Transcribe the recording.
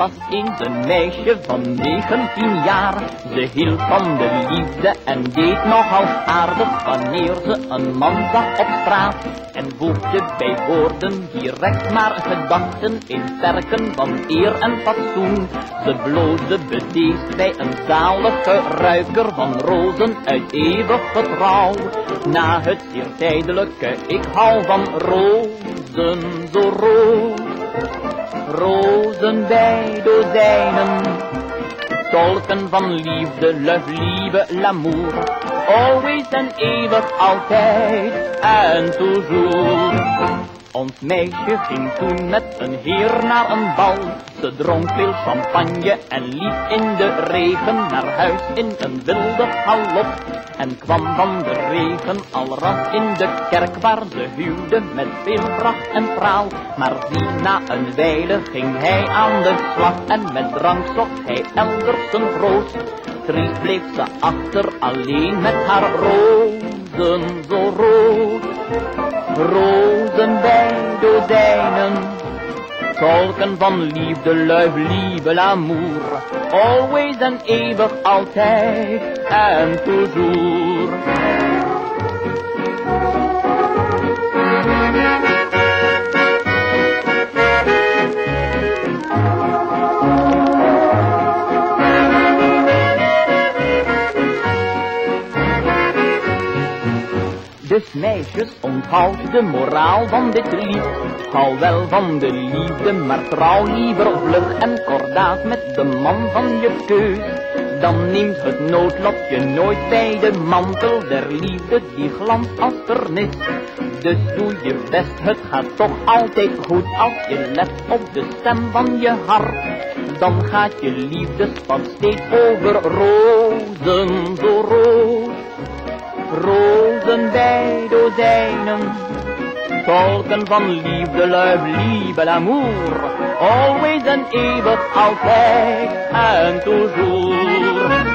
was eens een meisje van 19 jaar. Ze hield van de liefde en deed nogal aardig wanneer ze een man zag op straat. En voegde bij woorden direct maar gedachten in sterken van eer en fatsoen. Ze bloosde bedeesd bij een zalige ruiker van rozen uit eeuwig getrouw. Na het zeer tijdelijke, ik hou van rozen zo rood. Rozen bij dozijnen, tolken van liefde, love, lieve, l'amour. Always en eeuwig, altijd en toujours. Ons meisje ging toen met een heer naar een bal. Ze dronk veel champagne en liep in de regen naar huis in een wilde galop. En kwam van de regen al ras in de kerk waar ze huwde met veel pracht en praal. Maar zie, na een wijle ging hij aan de slag en met drank zocht hij elders zijn troost. Triest bleef ze achter alleen met haar rozen zo rood. Rozen bij dozijnen, tolken van liefde, luif, lieve, l'amour. Always en eeuwig, altijd en toujours. Dus meisjes, onthoud de moraal van dit lied. Hou wel van de liefde, maar trouw liever vlug en kordaat met de man van je keus. Dan neemt het noodlotje nooit bij de mantel der liefde die glanst als vernis. Dus doe je best, het gaat toch altijd goed als je let op de stem van je hart. Dan gaat je liefdespad steeds over rozen bij dozijnen, tolken van liefde, luif, lieve, l'amour. Always en eeuwig, altijd en toujours.